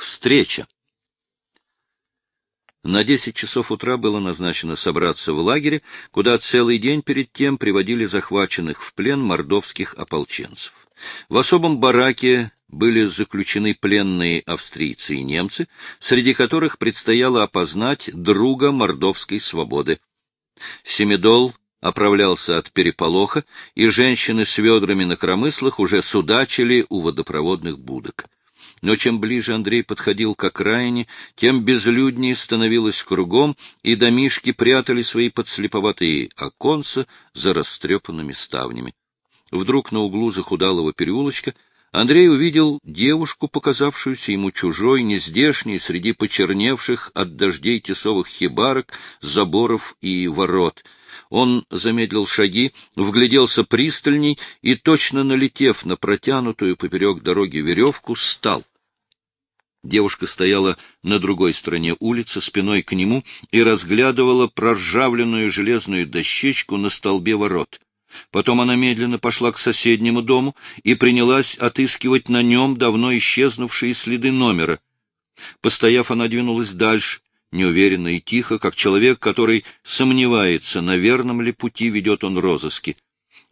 Встреча. На десять часов утра было назначено собраться в лагере, куда целый день перед тем приводили захваченных в плен мордовских ополченцев. В особом бараке были заключены пленные австрийцы и немцы, среди которых предстояло опознать друга мордовской свободы. Семидол оправлялся от переполоха, и женщины с ведрами на коромыслах уже судачили у водопроводных будок. Но чем ближе Андрей подходил к окраине, тем безлюднее становилось кругом, и домишки прятали свои подслеповатые оконца за растрепанными ставнями. Вдруг на углу захудалого переулочка Андрей увидел девушку, показавшуюся ему чужой, нездешней, среди почерневших от дождей тесовых хибарок, заборов и ворот — он замедлил шаги, вгляделся пристальней и, точно налетев на протянутую поперек дороги веревку, стал. Девушка стояла на другой стороне улицы, спиной к нему, и разглядывала проржавленную железную дощечку на столбе ворот. Потом она медленно пошла к соседнему дому и принялась отыскивать на нем давно исчезнувшие следы номера. Постояв, она двинулась дальше, неуверенно и тихо, как человек, который сомневается, на верном ли пути ведет он розыски.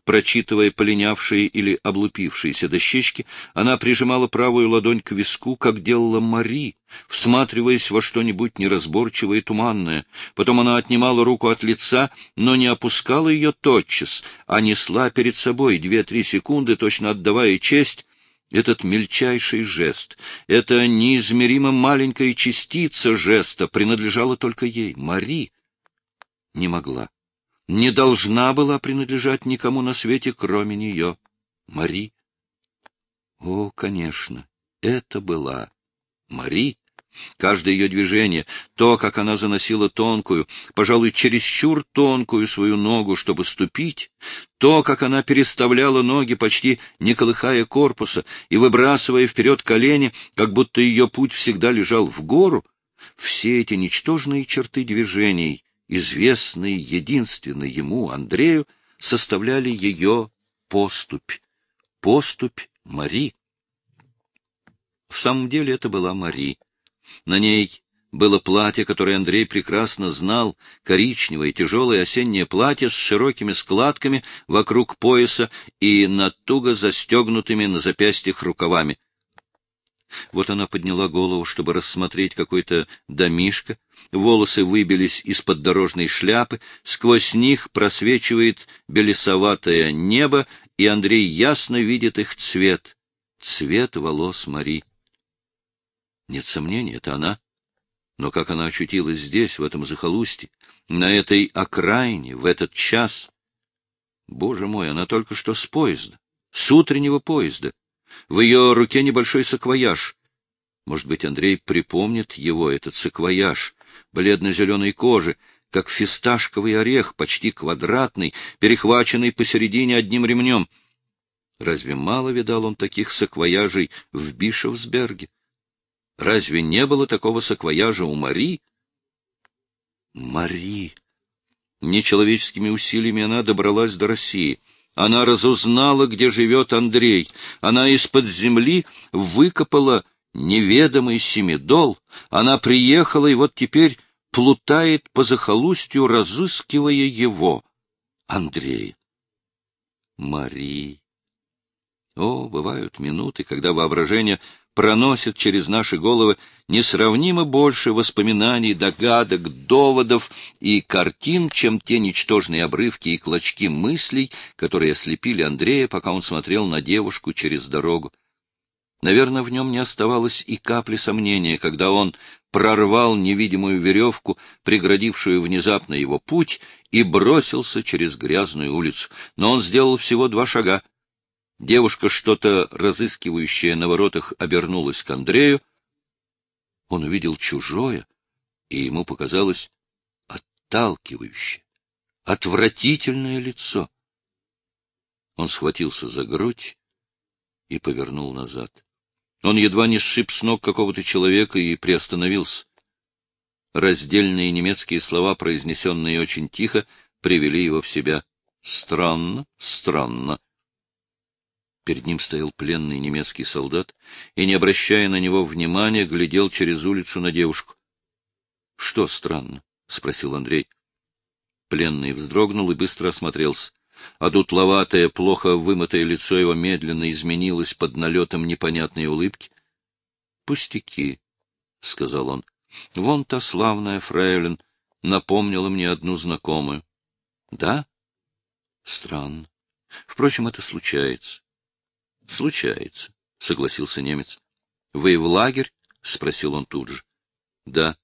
Прочитывая полинявшие или облупившиеся дощечки, она прижимала правую ладонь к виску, как делала Мари, всматриваясь во что-нибудь неразборчивое и туманное. Потом она отнимала руку от лица, но не опускала ее тотчас, а несла перед собой две-три секунды, точно отдавая честь, этот мельчайший жест, эта неизмеримо маленькая частица жеста принадлежала только ей, Мари. Не могла, не должна была принадлежать никому на свете, кроме нее, Мари. О, конечно, это была Мари. Каждое ее движение, то, как она заносила тонкую, пожалуй, чересчур тонкую свою ногу, чтобы ступить, то, как она переставляла ноги, почти не колыхая корпуса и выбрасывая вперед колени, как будто ее путь всегда лежал в гору, все эти ничтожные черты движений, известные единственно ему, Андрею, составляли ее поступь, поступь Мари. В самом деле это была Мари. На ней было платье, которое Андрей прекрасно знал, коричневое тяжелое осеннее платье с широкими складками вокруг пояса и над туго застегнутыми на запястьях рукавами. Вот она подняла голову, чтобы рассмотреть какой-то домишко, волосы выбились из-под дорожной шляпы, сквозь них просвечивает белесоватое небо, и Андрей ясно видит их цвет, цвет волос Мари. Нет сомнений, это она. Но как она очутилась здесь, в этом захолустье, на этой окраине, в этот час? Боже мой, она только что с поезда, с утреннего поезда. В ее руке небольшой саквояж. Может быть, Андрей припомнит его, этот саквояж, бледно-зеленой кожи, как фисташковый орех, почти квадратный, перехваченный посередине одним ремнем. Разве мало видал он таких саквояжей в Бишевсберге? Разве не было такого саквояжа у Мари? Мари! Нечеловеческими усилиями она добралась до России. Она разузнала, где живет Андрей. Она из-под земли выкопала неведомый семидол. Она приехала и вот теперь плутает по захолустью, разыскивая его, Андрей. Мари. О, бывают минуты, когда воображение проносит через наши головы несравнимо больше воспоминаний, догадок, доводов и картин, чем те ничтожные обрывки и клочки мыслей, которые ослепили Андрея, пока он смотрел на девушку через дорогу. Наверное, в нем не оставалось и капли сомнения, когда он прорвал невидимую веревку, преградившую внезапно его путь, и бросился через грязную улицу. Но он сделал всего два шага — Девушка, что-то разыскивающая на воротах, обернулась к Андрею. Он увидел чужое, и ему показалось отталкивающее, отвратительное лицо. Он схватился за грудь и повернул назад. Он едва не сшиб с ног какого-то человека и приостановился. Раздельные немецкие слова, произнесенные очень тихо, привели его в себя. Странно, странно. Перед ним стоял пленный немецкий солдат и, не обращая на него внимания, глядел через улицу на девушку. — Что странно? — спросил Андрей. Пленный вздрогнул и быстро осмотрелся. А дутловатое, плохо вымытое лицо его медленно изменилось под налетом непонятной улыбки. — Пустяки, — сказал он. — Вон та славная фрейлин напомнила мне одну знакомую. — Да? — Странно. Впрочем, это случается. — Случается, — согласился немец. — Вы в лагерь? — спросил он тут же. — Да.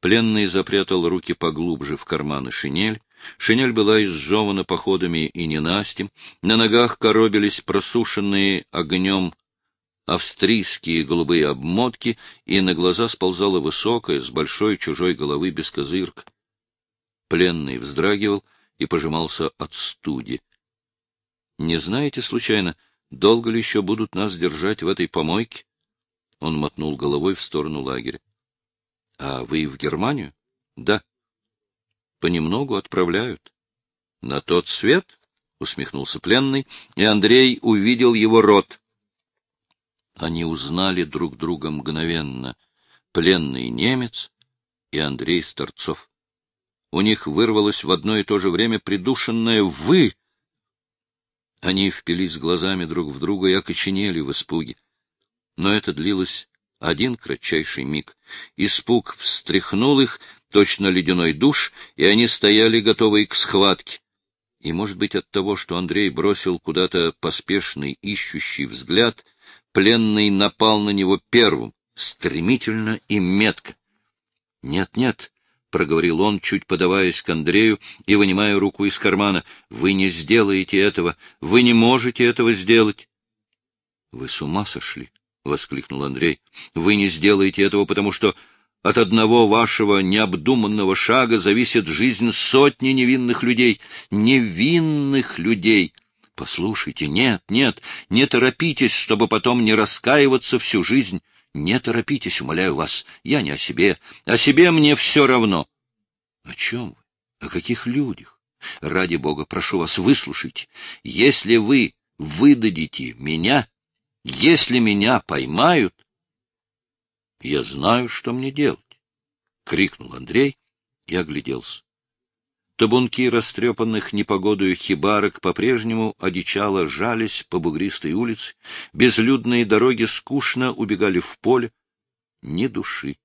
Пленный запрятал руки поглубже в карманы шинель. Шинель была изжевана походами и ненастьем. На ногах коробились просушенные огнем австрийские голубые обмотки, и на глаза сползала высокая, с большой чужой головы бескозырка. Пленный вздрагивал и пожимался от студи. — Не знаете, случайно, долго ли еще будут нас держать в этой помойке? Он мотнул головой в сторону лагеря. — А вы в Германию? — Да. — Понемногу отправляют. — На тот свет? — усмехнулся пленный, и Андрей увидел его рот. Они узнали друг друга мгновенно. Пленный немец и Андрей Старцов. У них вырвалось в одно и то же время придушенное «вы». Они впились глазами друг в друга и окоченели в испуге. Но это длилось один кратчайший миг. Испуг встряхнул их, точно ледяной душ, и они стояли, готовые к схватке. И, может быть, от того, что Андрей бросил куда-то поспешный, ищущий взгляд, пленный напал на него первым, стремительно и метко. «Нет, нет», — проговорил он, чуть подаваясь к Андрею и вынимая руку из кармана, — «вы не сделаете этого, вы не можете этого сделать». «Вы с ума сошли?» — воскликнул Андрей. «Вы не сделаете этого, потому что от одного вашего необдуманного шага зависит жизнь сотни невинных людей. Невинных людей!» Послушайте, нет, нет, не торопитесь, чтобы потом не раскаиваться всю жизнь. Не торопитесь, умоляю вас, я не о себе. О себе мне все равно. О чем вы? О каких людях? Ради Бога, прошу вас, выслушайте. Если вы выдадите меня, если меня поймают, я знаю, что мне делать. — крикнул Андрей и огляделся. Табунки растрепанных непогодою хибарок по-прежнему одичало жались по бугристой улице, безлюдные дороги скучно убегали в поле. Ни души.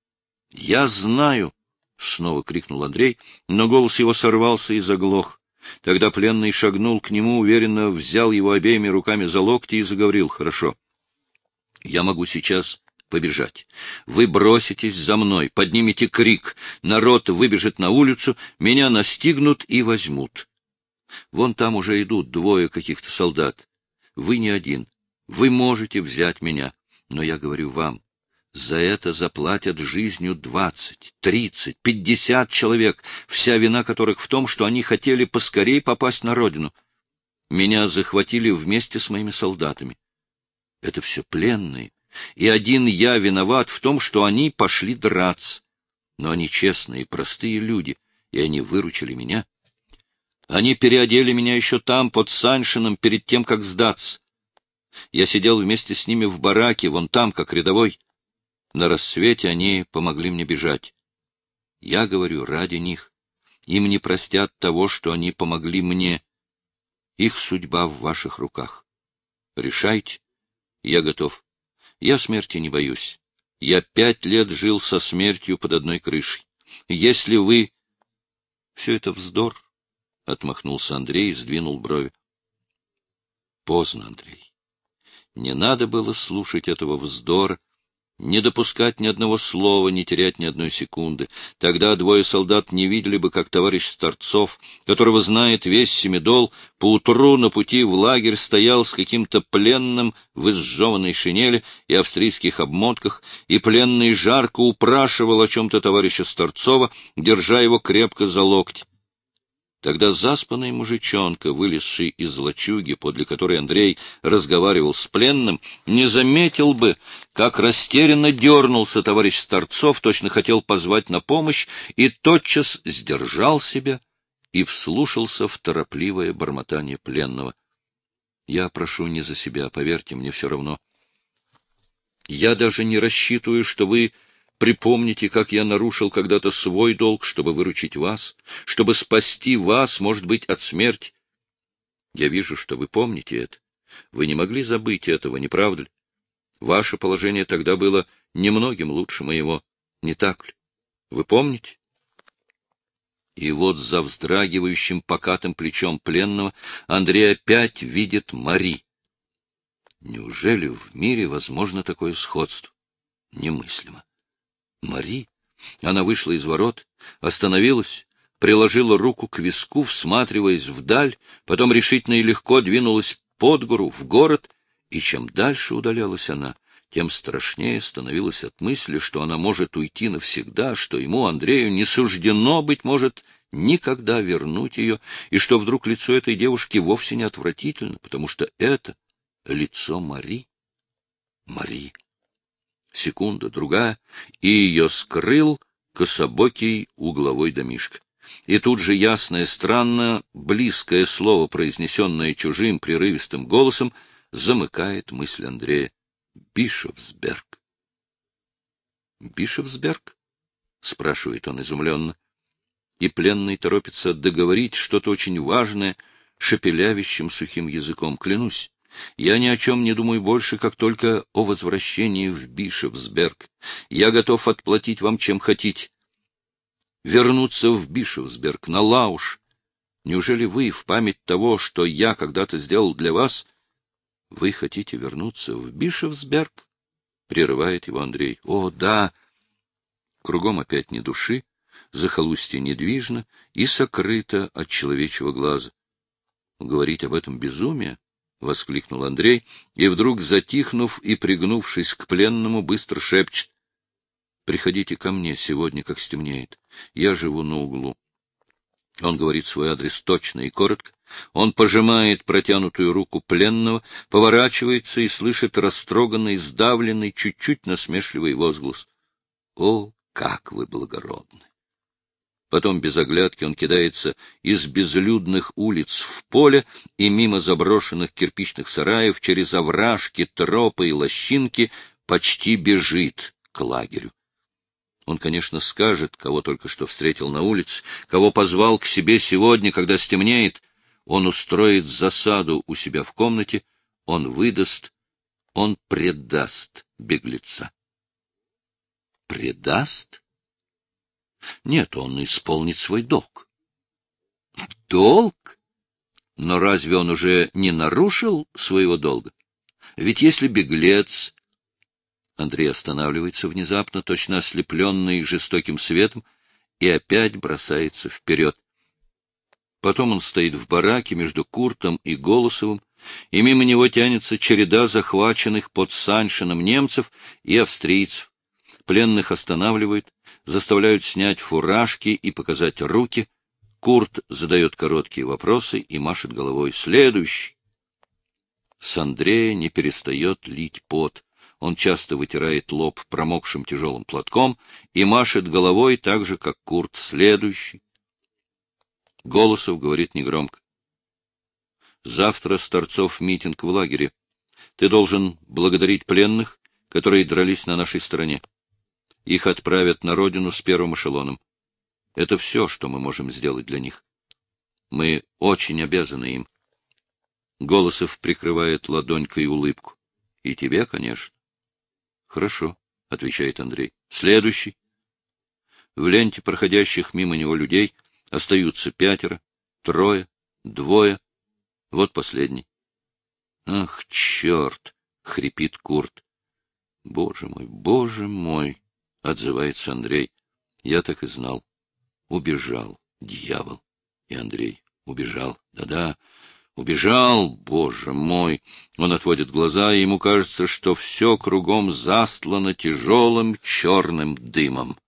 — Я знаю! — снова крикнул Андрей, но голос его сорвался и заглох. Тогда пленный шагнул к нему, уверенно взял его обеими руками за локти и заговорил. — Хорошо. Я могу сейчас побежать. Вы броситесь за мной, поднимете крик, народ выбежит на улицу, меня настигнут и возьмут. Вон там уже идут двое каких-то солдат. Вы не один. Вы можете взять меня. Но я говорю вам, за это заплатят жизнью двадцать, тридцать, пятьдесят человек, вся вина которых в том, что они хотели поскорей попасть на родину. Меня захватили вместе с моими солдатами. Это все пленные, и один я виноват в том, что они пошли драться. Но они честные, простые люди, и они выручили меня. Они переодели меня еще там, под Саншином, перед тем, как сдаться. Я сидел вместе с ними в бараке, вон там, как рядовой. На рассвете они помогли мне бежать. Я говорю, ради них. Им не простят того, что они помогли мне. Их судьба в ваших руках. Решайте. Я готов. Я смерти не боюсь. Я пять лет жил со смертью под одной крышей. Если вы... Все это вздор, — отмахнулся Андрей и сдвинул брови. Поздно, Андрей. Не надо было слушать этого вздора, не допускать ни одного слова, не терять ни одной секунды. Тогда двое солдат не видели бы, как товарищ Старцов, которого знает весь Семидол, поутру на пути в лагерь стоял с каким-то пленным в изжеванной шинели и австрийских обмотках, и пленный жарко упрашивал о чем-то товарища Старцова, держа его крепко за локти. Тогда заспанный мужичонка, вылезший из лачуги, подле которой Андрей разговаривал с пленным, не заметил бы, как растерянно дернулся товарищ Старцов, точно хотел позвать на помощь, и тотчас сдержал себя и вслушался в торопливое бормотание пленного. Я прошу не за себя, поверьте, мне все равно. Я даже не рассчитываю, что вы припомните, как я нарушил когда-то свой долг, чтобы выручить вас, чтобы спасти вас, может быть, от смерти. Я вижу, что вы помните это. Вы не могли забыть этого, не правда ли? Ваше положение тогда было немногим лучше моего, не так ли? Вы помните? И вот за вздрагивающим покатым плечом пленного Андрей опять видит Мари. Неужели в мире возможно такое сходство? Немыслимо. Мари? Она вышла из ворот, остановилась, приложила руку к виску, всматриваясь вдаль, потом решительно и легко двинулась под гору, в город, и чем дальше удалялась она, тем страшнее становилось от мысли, что она может уйти навсегда, что ему, Андрею, не суждено, быть может, никогда вернуть ее, и что вдруг лицо этой девушки вовсе не отвратительно, потому что это лицо Мари. Мари. Секунда, другая, и ее скрыл кособокий угловой домишко. И тут же ясное, странно, близкое слово, произнесенное чужим прерывистым голосом, замыкает мысль Андрея. Бишофсберг. Бишофсберг? — спрашивает он изумленно. И пленный торопится договорить что-то очень важное, шепелявящим сухим языком. Клянусь, я ни о чем не думаю больше, как только о возвращении в Бишевсберг. Я готов отплатить вам, чем хотите. Вернуться в Бишевсберг, на Лауш. Неужели вы, в память того, что я когда-то сделал для вас, вы хотите вернуться в Бишевсберг? Прерывает его Андрей. О, да! Кругом опять ни души, захолустье недвижно и сокрыто от человечьего глаза. Говорить об этом безумие? — воскликнул Андрей, и вдруг, затихнув и пригнувшись к пленному, быстро шепчет. — Приходите ко мне сегодня, как стемнеет. Я живу на углу. Он говорит свой адрес точно и коротко. Он пожимает протянутую руку пленного, поворачивается и слышит растроганный, сдавленный, чуть-чуть насмешливый возглас. — О, как вы благородны! Потом без оглядки он кидается из безлюдных улиц в поле и мимо заброшенных кирпичных сараев через овражки, тропы и лощинки почти бежит к лагерю. Он, конечно, скажет, кого только что встретил на улице, кого позвал к себе сегодня, когда стемнеет. Он устроит засаду у себя в комнате, он выдаст, он предаст беглеца. Предаст? Нет, он исполнит свой долг. Долг? Но разве он уже не нарушил своего долга? Ведь если беглец... Андрей останавливается внезапно, точно ослепленный жестоким светом, и опять бросается вперед. Потом он стоит в бараке между Куртом и Голосовым, и мимо него тянется череда захваченных под Саншином немцев и австрийцев. Пленных останавливают, заставляют снять фуражки и показать руки. Курт задает короткие вопросы и машет головой. Следующий. С Андрея не перестает лить пот. Он часто вытирает лоб промокшим тяжелым платком и машет головой так же, как Курт. Следующий. Голосов говорит негромко. Завтра с торцов митинг в лагере. Ты должен благодарить пленных, которые дрались на нашей стороне. Их отправят на родину с первым эшелоном. Это все, что мы можем сделать для них. Мы очень обязаны им. Голосов прикрывает ладонькой улыбку. И тебе, конечно. Хорошо, — отвечает Андрей. Следующий. В ленте проходящих мимо него людей остаются пятеро, трое, двое. Вот последний. Ах, черт! — хрипит Курт. Боже мой, боже мой! — отзывается Андрей. Я так и знал. Убежал, дьявол. И Андрей убежал. Да-да, убежал, боже мой. Он отводит глаза, и ему кажется, что все кругом застлано тяжелым черным дымом.